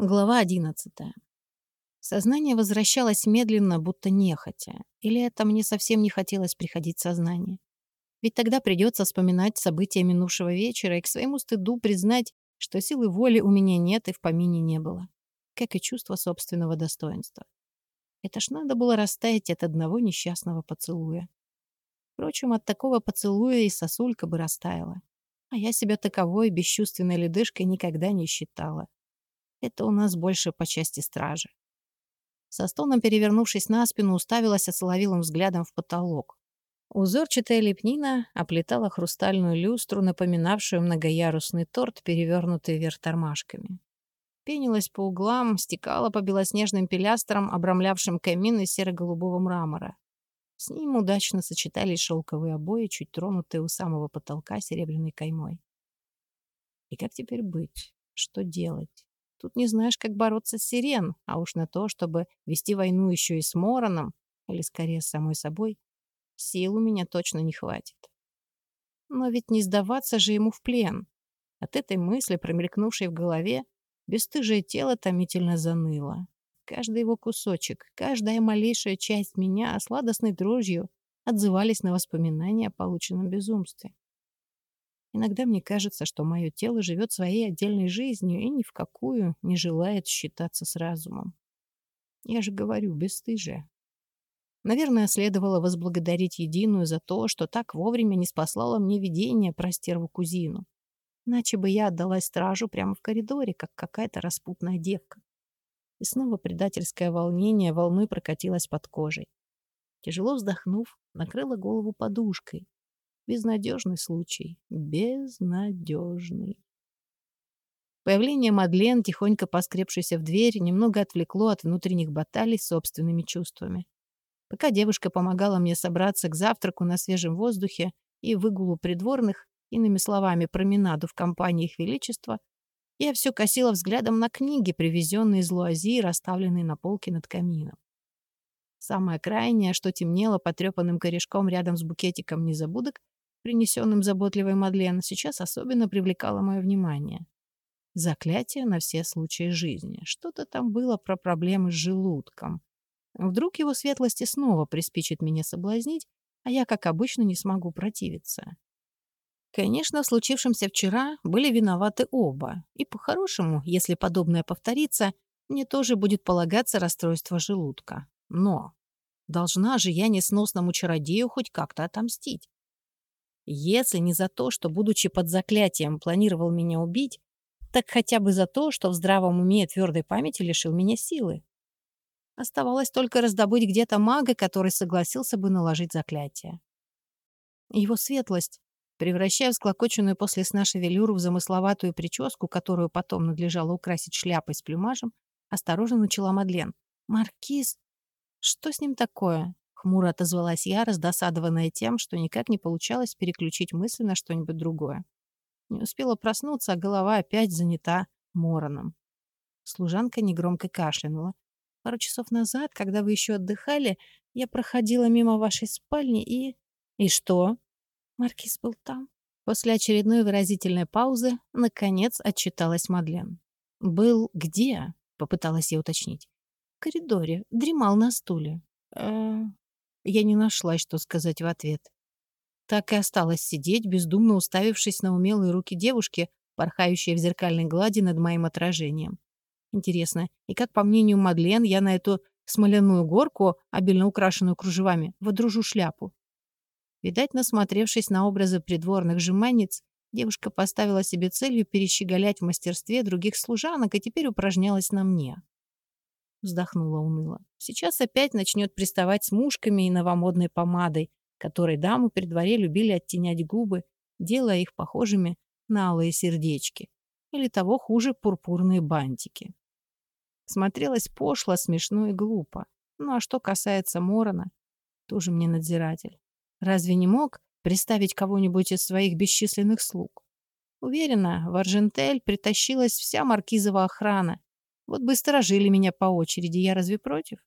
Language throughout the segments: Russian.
Глава одиннадцатая. Сознание возвращалось медленно, будто нехотя. Или это мне совсем не хотелось приходить в сознание. Ведь тогда придется вспоминать события минувшего вечера и к своему стыду признать, что силы воли у меня нет и в помине не было. Как и чувство собственного достоинства. Это ж надо было растаять от одного несчастного поцелуя. Впрочем, от такого поцелуя и сосулька бы растаяла. А я себя таковой бесчувственной ледышкой никогда не считала. Это у нас больше по части стражи. Со стоном перевернувшись на спину, уставилась осоловилым взглядом в потолок. Узорчатая лепнина оплетала хрустальную люстру, напоминавшую многоярусный торт, перевернутый вверх тормашками. Пенилась по углам, стекала по белоснежным пилястрам, обрамлявшим камин из серо-голубого мрамора. С ним удачно сочетались шелковые обои, чуть тронутые у самого потолка серебряной каймой. И как теперь быть? Что делать? Тут не знаешь, как бороться с сирен, а уж на то, чтобы вести войну еще и с Мороном, или скорее с самой собой, сил у меня точно не хватит. Но ведь не сдаваться же ему в плен. От этой мысли, промелькнувшей в голове, бесстыжее тело томительно заныло. Каждый его кусочек, каждая малейшая часть меня сладостной дрожью отзывались на воспоминания о полученном безумстве. Иногда мне кажется, что мое тело живет своей отдельной жизнью и ни в какую не желает считаться с разумом. Я же говорю, бесстыжие. Наверное, следовало возблагодарить Единую за то, что так вовремя не спаслала мне видение про стерву-кузину. Иначе бы я отдалась стражу прямо в коридоре, как какая-то распутная девка. И снова предательское волнение волной прокатилось под кожей. Тяжело вздохнув, накрыла голову подушкой, Безнадежный случай. Безнадежный. Появление Мадлен, тихонько поскребшейся в дверь, немного отвлекло от внутренних баталий собственными чувствами. Пока девушка помогала мне собраться к завтраку на свежем воздухе и выгулу придворных, иными словами, променаду в компании их величества, я все косила взглядом на книги, привезенные из Луази и расставленные на полке над камином. Самое крайнее, что темнело потрепанным корешком рядом с букетиком незабудок, принесенным заботливой Мадлен, сейчас особенно привлекало мое внимание. Заклятие на все случаи жизни. Что-то там было про проблемы с желудком. Вдруг его светлости снова приспичит меня соблазнить, а я, как обычно, не смогу противиться. Конечно, в случившемся вчера были виноваты оба. И по-хорошему, если подобное повторится, мне тоже будет полагаться расстройство желудка. Но должна же я несносному чародею хоть как-то отомстить. Если не за то, что, будучи под заклятием, планировал меня убить, так хотя бы за то, что в здравом уме и твердой памяти лишил меня силы. Оставалось только раздобыть где-то мага, который согласился бы наложить заклятие. Его светлость, превращая всклокоченную после сна шевелюру в замысловатую прическу, которую потом надлежало украсить шляпой с плюмажем, осторожно начала Мадлен. «Маркиз, что с ним такое? Хмуро отозвалась я, раздосадованная тем, что никак не получалось переключить мысль на что-нибудь другое. Не успела проснуться, а голова опять занята мороном. Служанка негромко кашлянула. Пару часов назад, когда вы еще отдыхали, я проходила мимо вашей спальни и... И что? Маркиз был там. После очередной выразительной паузы, наконец, отчиталась Мадлен. «Был где?» — попыталась я уточнить. «В коридоре. Дремал на стуле». «Э, я не нашла, что сказать в ответ. Так и осталось сидеть, бездумно уставившись на умелые руки девушки, порхающие в зеркальной глади над моим отражением. Интересно, и как, по мнению Мадлен, я на эту смоляную горку, обильно украшенную кружевами, водружу шляпу? Видать, насмотревшись на образы придворных жеманниц, девушка поставила себе целью перещеголять в мастерстве других служанок и теперь упражнялась на мне. Вздохнула уныло. Сейчас опять начнет приставать с мушками и новомодной помадой, которой дамы при дворе любили оттенять губы, делая их похожими на алые сердечки. Или того хуже пурпурные бантики. Смотрелось пошло, смешно и глупо. Ну а что касается Морона, тоже мне надзиратель. Разве не мог представить кого-нибудь из своих бесчисленных слуг? Уверена, в Аржентель притащилась вся маркизова охрана, вот бы сторожили меня по очереди, я разве против?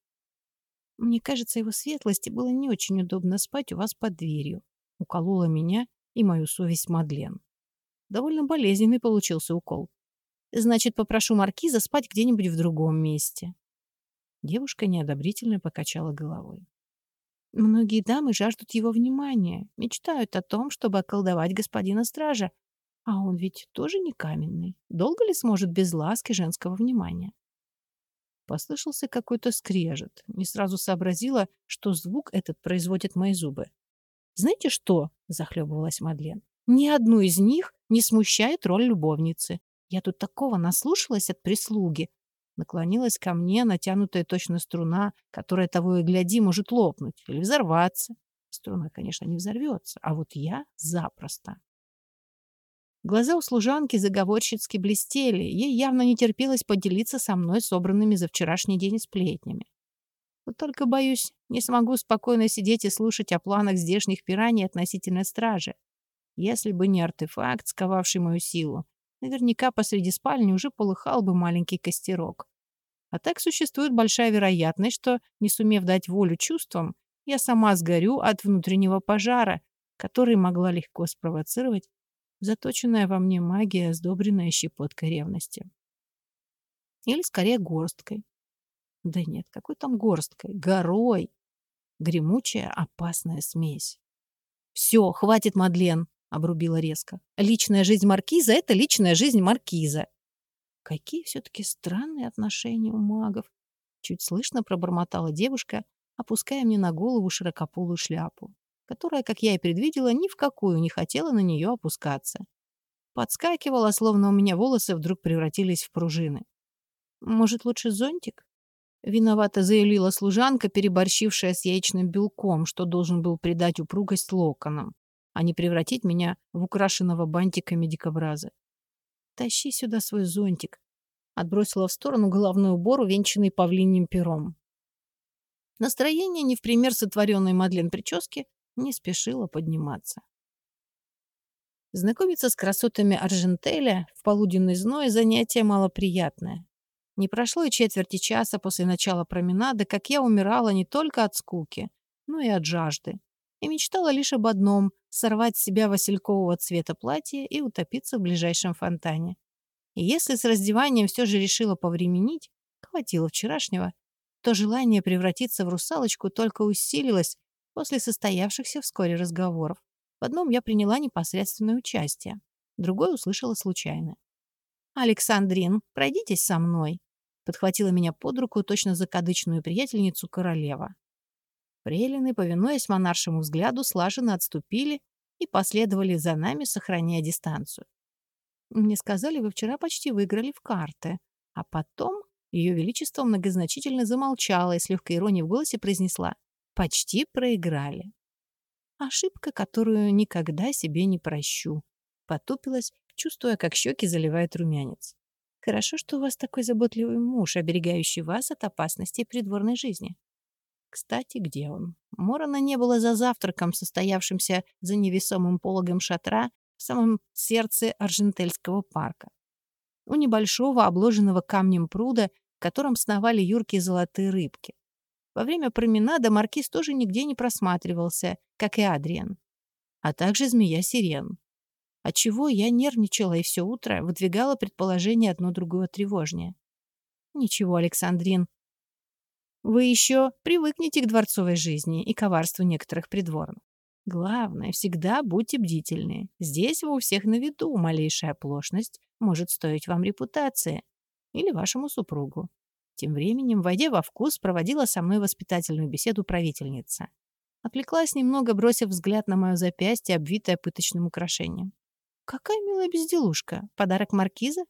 Мне кажется, его светлости было не очень удобно спать у вас под дверью. Уколола меня и мою совесть Мадлен. Довольно болезненный получился укол. Значит, попрошу маркиза спать где-нибудь в другом месте. Девушка неодобрительно покачала головой. Многие дамы жаждут его внимания, мечтают о том, чтобы околдовать господина стража. А он ведь тоже не каменный. Долго ли сможет без ласки женского внимания? Послышался какой-то скрежет. Не сразу сообразила, что звук этот производят мои зубы. «Знаете что?» — захлебывалась Мадлен. «Ни одну из них не смущает роль любовницы. Я тут такого наслушалась от прислуги. Наклонилась ко мне натянутая точно струна, которая того и гляди может лопнуть или взорваться. Струна, конечно, не взорвется, а вот я запросто. Глаза у служанки заговорщицки блестели, ей явно не терпелось поделиться со мной собранными за вчерашний день сплетнями. Вот только, боюсь, не смогу спокойно сидеть и слушать о планах здешних пираний относительно стражи. Если бы не артефакт, сковавший мою силу, наверняка посреди спальни уже полыхал бы маленький костерок. А так существует большая вероятность, что, не сумев дать волю чувствам, я сама сгорю от внутреннего пожара, который могла легко спровоцировать заточенная во мне магия, сдобренная щепоткой ревности. Или, скорее, горсткой. Да нет, какой там горсткой? Горой. Гремучая, опасная смесь. «Все, хватит, Мадлен!» — обрубила резко. «Личная жизнь маркиза — это личная жизнь маркиза!» Какие все-таки странные отношения у магов! Чуть слышно пробормотала девушка, опуская мне на голову широкополую шляпу, которая, как я и предвидела, ни в какую не хотела на нее опускаться. Подскакивала, словно у меня волосы вдруг превратились в пружины. «Может, лучше зонтик?» Виновато заявила служанка, переборщившая с яичным белком, что должен был придать упругость локонам, а не превратить меня в украшенного бантиками дикобраза. Тащи сюда свой зонтик. Отбросила в сторону головной убор, увенчанный павлиним пером. Настроение, не в пример сотворенной Мадлен прически, не спешило подниматься. Знакомиться с красотами Аржентеля в полуденный зной – занятие малоприятное. Не прошло и четверти часа после начала променада, как я умирала не только от скуки, но и от жажды и мечтала лишь об одном — сорвать с себя василькового цвета платье и утопиться в ближайшем фонтане. И если с раздеванием все же решила повременить, хватило вчерашнего, то желание превратиться в русалочку только усилилось после состоявшихся вскоре разговоров. В одном я приняла непосредственное участие, другой услышала случайно. «Александрин, пройдитесь со мной», — подхватила меня под руку точно закадычную приятельницу королева. Фрейлины, повинуясь монаршему взгляду, слаженно отступили и последовали за нами, сохраняя дистанцию. Мне сказали, вы вчера почти выиграли в карты. А потом Ее Величество многозначительно замолчало и с легкой иронией в голосе произнесла «Почти проиграли». Ошибка, которую никогда себе не прощу. Потупилась, чувствуя, как щеки заливает румянец. Хорошо, что у вас такой заботливый муж, оберегающий вас от опасностей придворной жизни. Кстати, где он? Морона не было за завтраком, состоявшимся за невесомым пологом шатра в самом сердце Аржентельского парка. У небольшого, обложенного камнем пруда, в котором сновали юркие золотые рыбки. Во время променада маркиз тоже нигде не просматривался, как и Адриан. А также змея-сирен. Отчего я нервничала и все утро выдвигала предположение одно другое тревожнее. «Ничего, Александрин, вы еще привыкнете к дворцовой жизни и коварству некоторых придворных. Главное, всегда будьте бдительны. Здесь вы у всех на виду. Малейшая оплошность может стоить вам репутации или вашему супругу. Тем временем, войдя во вкус, проводила со мной воспитательную беседу правительница. Отвлеклась немного, бросив взгляд на мое запястье, обвитое пыточным украшением. «Какая милая безделушка! Подарок маркиза?»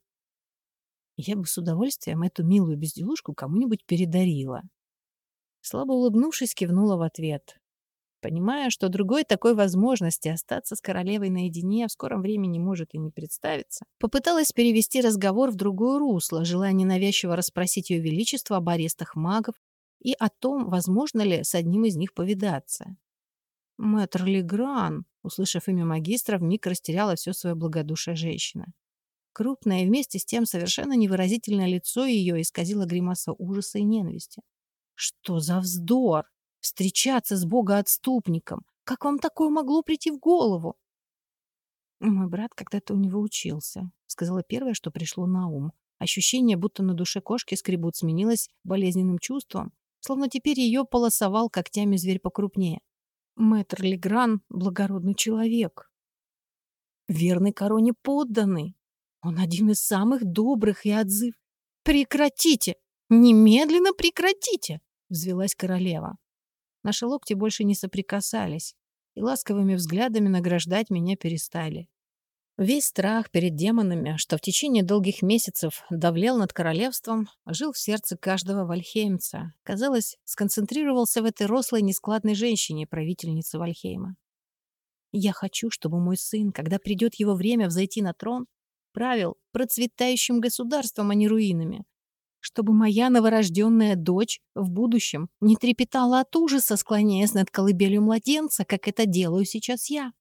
Я бы с удовольствием эту милую безделушку кому-нибудь передарила. Слабо улыбнувшись, кивнула в ответ. Понимая, что другой такой возможности остаться с королевой наедине в скором времени может и не представиться, попыталась перевести разговор в другое русло, желая ненавязчиво расспросить ее величество об арестах магов и о том, возможно ли с одним из них повидаться. «Мэтр Легран», услышав имя магистра, вмиг растеряла все свое благодушие женщина. Крупное и вместе с тем совершенно невыразительное лицо ее исказило гримаса ужаса и ненависти. Что за вздор? Встречаться с богоотступником? Как вам такое могло прийти в голову? Мой брат когда-то у него учился, сказала первое, что пришло на ум. Ощущение, будто на душе кошки скребут, сменилось болезненным чувством, словно теперь ее полосовал когтями зверь покрупнее. Мэтр Легран — благородный человек. Верный короне подданный. Он один из самых добрых и отзыв. «Прекратите! Немедленно прекратите!» — взвелась королева. Наши локти больше не соприкасались, и ласковыми взглядами награждать меня перестали. Весь страх перед демонами, что в течение долгих месяцев давлел над королевством, жил в сердце каждого вальхеймца. Казалось, сконцентрировался в этой рослой, нескладной женщине, правительнице Вальхейма. Я хочу, чтобы мой сын, когда придет его время взойти на трон, правил процветающим государством, а не руинами, чтобы моя новорожденная дочь в будущем не трепетала от ужаса, склоняясь над колыбелью младенца, как это делаю сейчас я.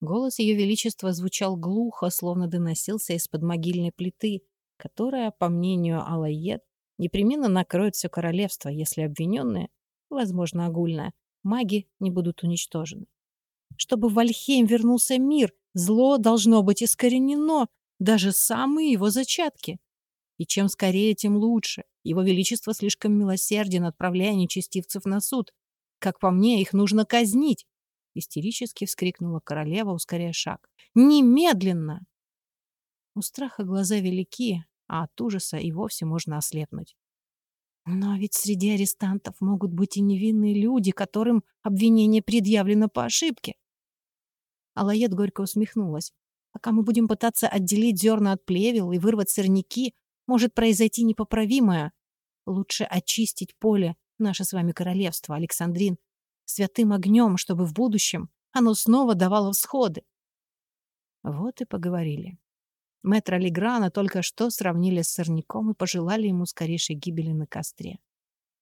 Голос Ее Величества звучал глухо, словно доносился из-под могильной плиты, которая, по мнению Алайет, непременно накроет все королевство, если обвиненные, возможно, огульное, маги не будут уничтожены. Чтобы в Альхейм вернулся мир, зло должно быть искоренено, даже самые его зачатки. И чем скорее, тем лучше. Его Величество слишком милосерден, отправляя нечестивцев на суд. Как по мне, их нужно казнить. Истерически вскрикнула королева, ускоряя шаг. Немедленно! У страха глаза велики, а от ужаса и вовсе можно ослепнуть. Но ведь среди арестантов могут быть и невинные люди, которым обвинение предъявлено по ошибке. Алает горько усмехнулась. Пока мы будем пытаться отделить зерна от плевел и вырвать сорняки, может произойти непоправимое. Лучше очистить поле, наше с вами королевство, Александрин, святым огнем, чтобы в будущем оно снова давало всходы. Вот и поговорили. Мэтра Леграна только что сравнили с сорняком и пожелали ему скорейшей гибели на костре.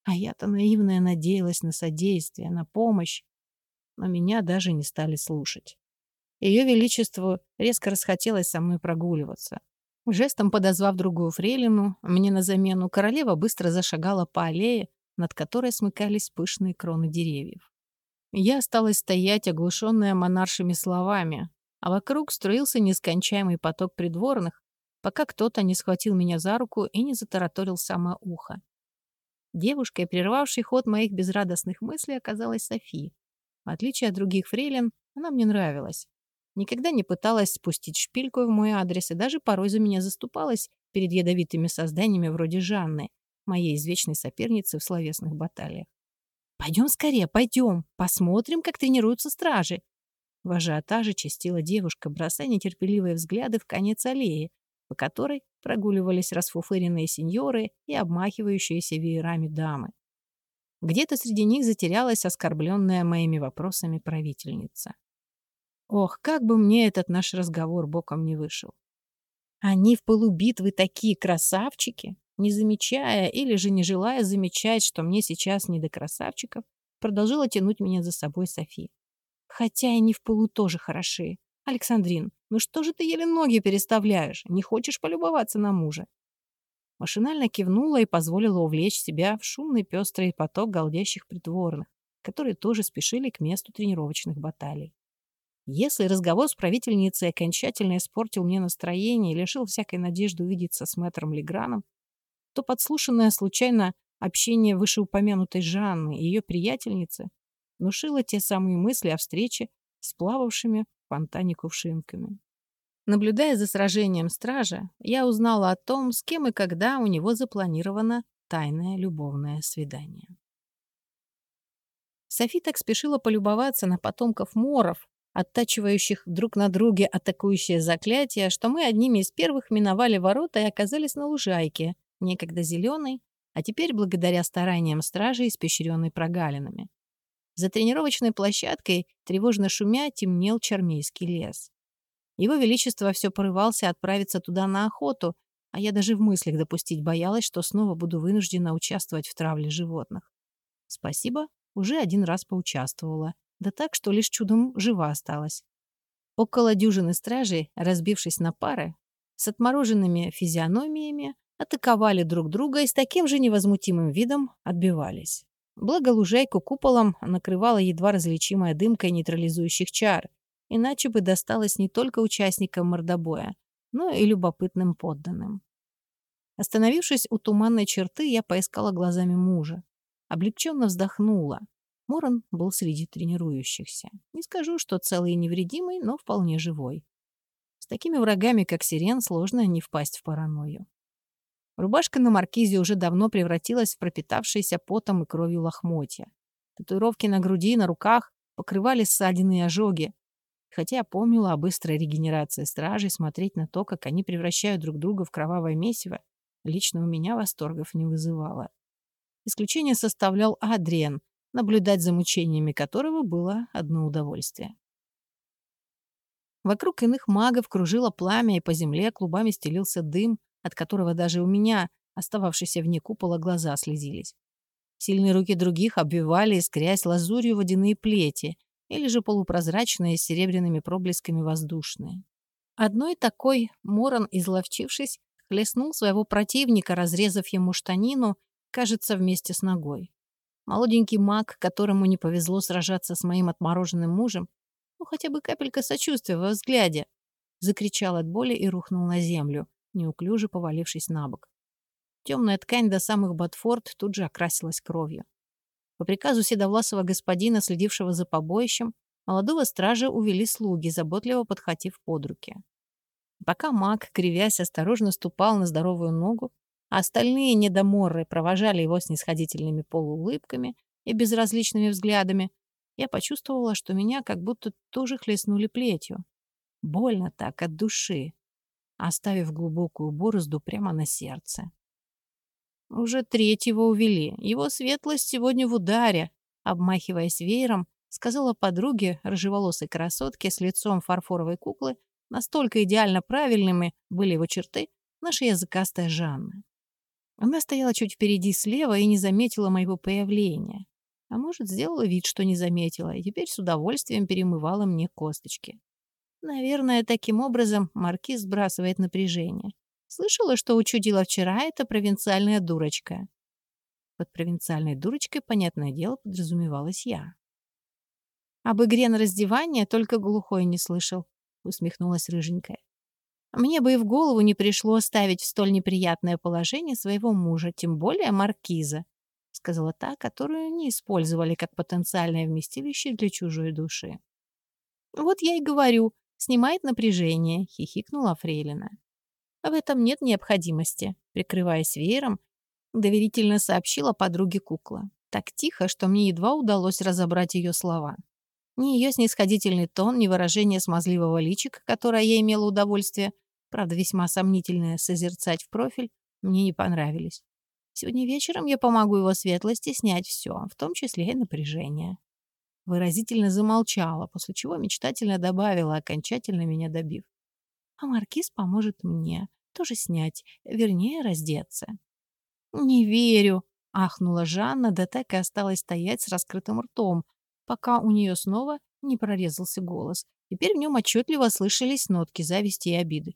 А я-то наивная надеялась на содействие, на помощь, но меня даже не стали слушать. Ее Величеству резко расхотелось со мной прогуливаться. Жестом подозвав другую фрейлину, мне на замену королева быстро зашагала по аллее, над которой смыкались пышные кроны деревьев. Я осталась стоять, оглушенная монаршими словами, а вокруг струился нескончаемый поток придворных, пока кто-то не схватил меня за руку и не затараторил самое ухо. Девушкой, прервавшей ход моих безрадостных мыслей, оказалась София. В отличие от других фрейлин, она мне нравилась. Никогда не пыталась спустить шпильку в мой адрес и даже порой за меня заступалась перед ядовитыми созданиями вроде Жанны, моей извечной соперницы в словесных баталиях. «Пойдем скорее, пойдем, посмотрим, как тренируются стражи». В ажиотаже чистила девушка, бросая нетерпеливые взгляды в конец аллеи, по которой прогуливались расфуфыренные сеньоры и обмахивающиеся веерами дамы. Где-то среди них затерялась оскорбленная моими вопросами правительница. Ох, как бы мне этот наш разговор боком не вышел. Они в полубитвы такие красавчики, не замечая или же не желая замечать, что мне сейчас не до красавчиков, продолжила тянуть меня за собой Софи. Хотя и не в полу тоже хороши. Александрин, ну что же ты еле ноги переставляешь? Не хочешь полюбоваться на мужа? Машинально кивнула и позволила увлечь себя в шумный пестрый поток голдящих придворных, которые тоже спешили к месту тренировочных баталий. Если разговор с правительницей окончательно испортил мне настроение и лишил всякой надежды увидеться с мэтром Леграном, то подслушанное случайно общение вышеупомянутой Жанны и ее приятельницы внушило те самые мысли о встрече с плававшими в фонтане кувшинками. Наблюдая за сражением стража, я узнала о том, с кем и когда у него запланировано тайное любовное свидание. Софи так спешила полюбоваться на потомков моров, оттачивающих друг на друге атакующее заклятие, что мы одними из первых миновали ворота и оказались на лужайке, некогда зеленой, а теперь, благодаря стараниям стражи, испещренной прогалинами. За тренировочной площадкой, тревожно шумя, темнел Чармейский лес. Его Величество все порывался отправиться туда на охоту, а я даже в мыслях допустить боялась, что снова буду вынуждена участвовать в травле животных. Спасибо, уже один раз поучаствовала да так, что лишь чудом жива осталась. Около дюжины стражей, разбившись на пары, с отмороженными физиономиями, атаковали друг друга и с таким же невозмутимым видом отбивались. Благо лужайку куполом накрывала едва различимая дымка нейтрализующих чар, иначе бы досталось не только участникам мордобоя, но и любопытным подданным. Остановившись у туманной черты, я поискала глазами мужа. Облегченно вздохнула. Моран был среди тренирующихся. Не скажу, что целый и невредимый, но вполне живой. С такими врагами, как Сирен, сложно не впасть в паранойю. Рубашка на маркизе уже давно превратилась в пропитавшиеся потом и кровью лохмотья. Татуировки на груди и на руках покрывали ссадины и ожоги. Хотя я помнила о быстрой регенерации стражей, смотреть на то, как они превращают друг друга в кровавое месиво, лично у меня восторгов не вызывало. Исключение составлял Адриен, наблюдать за мучениями которого было одно удовольствие. Вокруг иных магов кружило пламя, и по земле клубами стелился дым, от которого даже у меня, остававшейся вне купола, глаза слезились. Сильные руки других обвивали, искрясь лазурью водяные плети, или же полупрозрачные с серебряными проблесками воздушные. Одной такой Моран, изловчившись, хлестнул своего противника, разрезав ему штанину, кажется, вместе с ногой. Молоденький маг, которому не повезло сражаться с моим отмороженным мужем, ну хотя бы капелька сочувствия во взгляде, закричал от боли и рухнул на землю, неуклюже повалившись на бок. Темная ткань до самых ботфорд тут же окрасилась кровью. По приказу седовласого господина, следившего за побоищем, молодого стража увели слуги, заботливо подхватив под руки. Пока маг, кривясь, осторожно ступал на здоровую ногу, а остальные недоморры провожали его снисходительными полуулыбками и безразличными взглядами, я почувствовала, что меня как будто тоже хлестнули плетью. Больно так, от души, оставив глубокую борозду прямо на сердце. Уже третьего увели. Его светлость сегодня в ударе, обмахиваясь веером, сказала подруге, рыжеволосой красотке с лицом фарфоровой куклы, настолько идеально правильными были его черты, наша языкастая Жанна. Она стояла чуть впереди слева и не заметила моего появления. А может, сделала вид, что не заметила, и теперь с удовольствием перемывала мне косточки. Наверное, таким образом маркиз сбрасывает напряжение. Слышала, что учудила вчера эта провинциальная дурочка. Под провинциальной дурочкой, понятное дело, подразумевалась я. Об игре на раздевание только глухой не слышал, усмехнулась рыженькая. Мне бы и в голову не пришло ставить в столь неприятное положение своего мужа, тем более маркиза, сказала та, которую не использовали как потенциальное вместилище для чужой души. Вот я и говорю, снимает напряжение, хихикнула Фрейлина. В этом нет необходимости, прикрываясь веером, доверительно сообщила подруге кукла. Так тихо, что мне едва удалось разобрать ее слова. Ни ее снисходительный тон, ни выражение смазливого личика, которое я имела удовольствие, правда, весьма сомнительное, созерцать в профиль, мне не понравились. Сегодня вечером я помогу его светлости снять все, в том числе и напряжение. Выразительно замолчала, после чего мечтательно добавила, окончательно меня добив а маркиз поможет мне тоже снять, вернее, раздеться. «Не верю», — ахнула Жанна, да так и осталась стоять с раскрытым ртом, пока у нее снова не прорезался голос. Теперь в нем отчетливо слышались нотки зависти и обиды.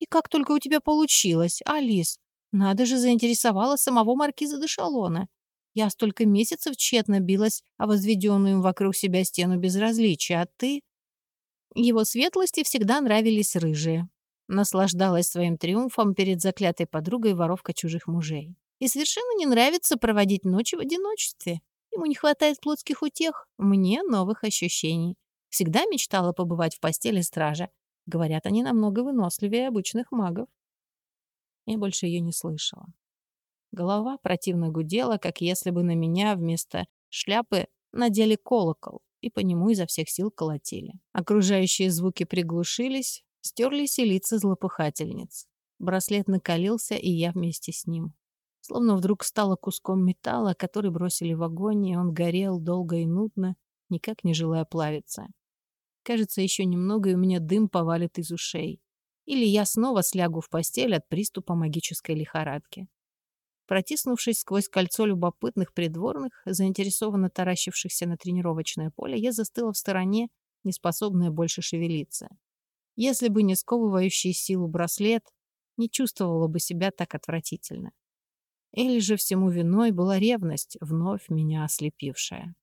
«И как только у тебя получилось, Алис? Надо же заинтересовала самого маркиза де Шалона. Я столько месяцев тщетно билась о возведенную вокруг себя стену безразличия, а ты...» Его светлости всегда нравились рыжие. Наслаждалась своим триумфом перед заклятой подругой воровка чужих мужей. И совершенно не нравится проводить ночи в одиночестве. Ему не хватает плотских утех, мне новых ощущений. Всегда мечтала побывать в постели стража. Говорят, они намного выносливее обычных магов. Я больше ее не слышала. Голова противно гудела, как если бы на меня вместо шляпы надели колокол и по нему изо всех сил колотили. Окружающие звуки приглушились, стерлись и лица злопыхательниц. Браслет накалился, и я вместе с ним. Словно вдруг стало куском металла, который бросили в огонь, и он горел долго и нудно, никак не желая плавиться. Кажется, еще немного, и у меня дым повалит из ушей. Или я снова слягу в постель от приступа магической лихорадки. Протиснувшись сквозь кольцо любопытных придворных, заинтересованно таращившихся на тренировочное поле, я застыла в стороне, неспособная больше шевелиться. Если бы не сковывающий силу браслет, не чувствовала бы себя так отвратительно. Или же всему виной была ревность, вновь меня ослепившая.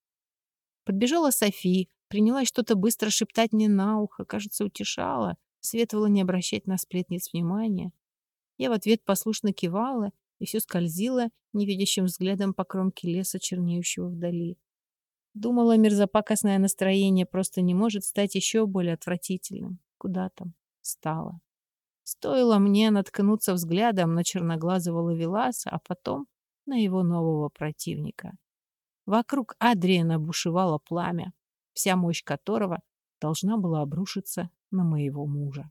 Подбежала Софи, Принялась что-то быстро шептать мне на ухо, кажется, утешала, советовала не обращать на сплетниц внимания. Я в ответ послушно кивала и все скользила невидящим взглядом по кромке леса, чернеющего вдали. Думала, мерзопакостное настроение просто не может стать еще более отвратительным. Куда там? Стало. Стоило мне наткнуться взглядом на черноглазого ловеласа, а потом на его нового противника. Вокруг Адриана бушевало пламя, вся мощь которого должна была обрушиться на моего мужа.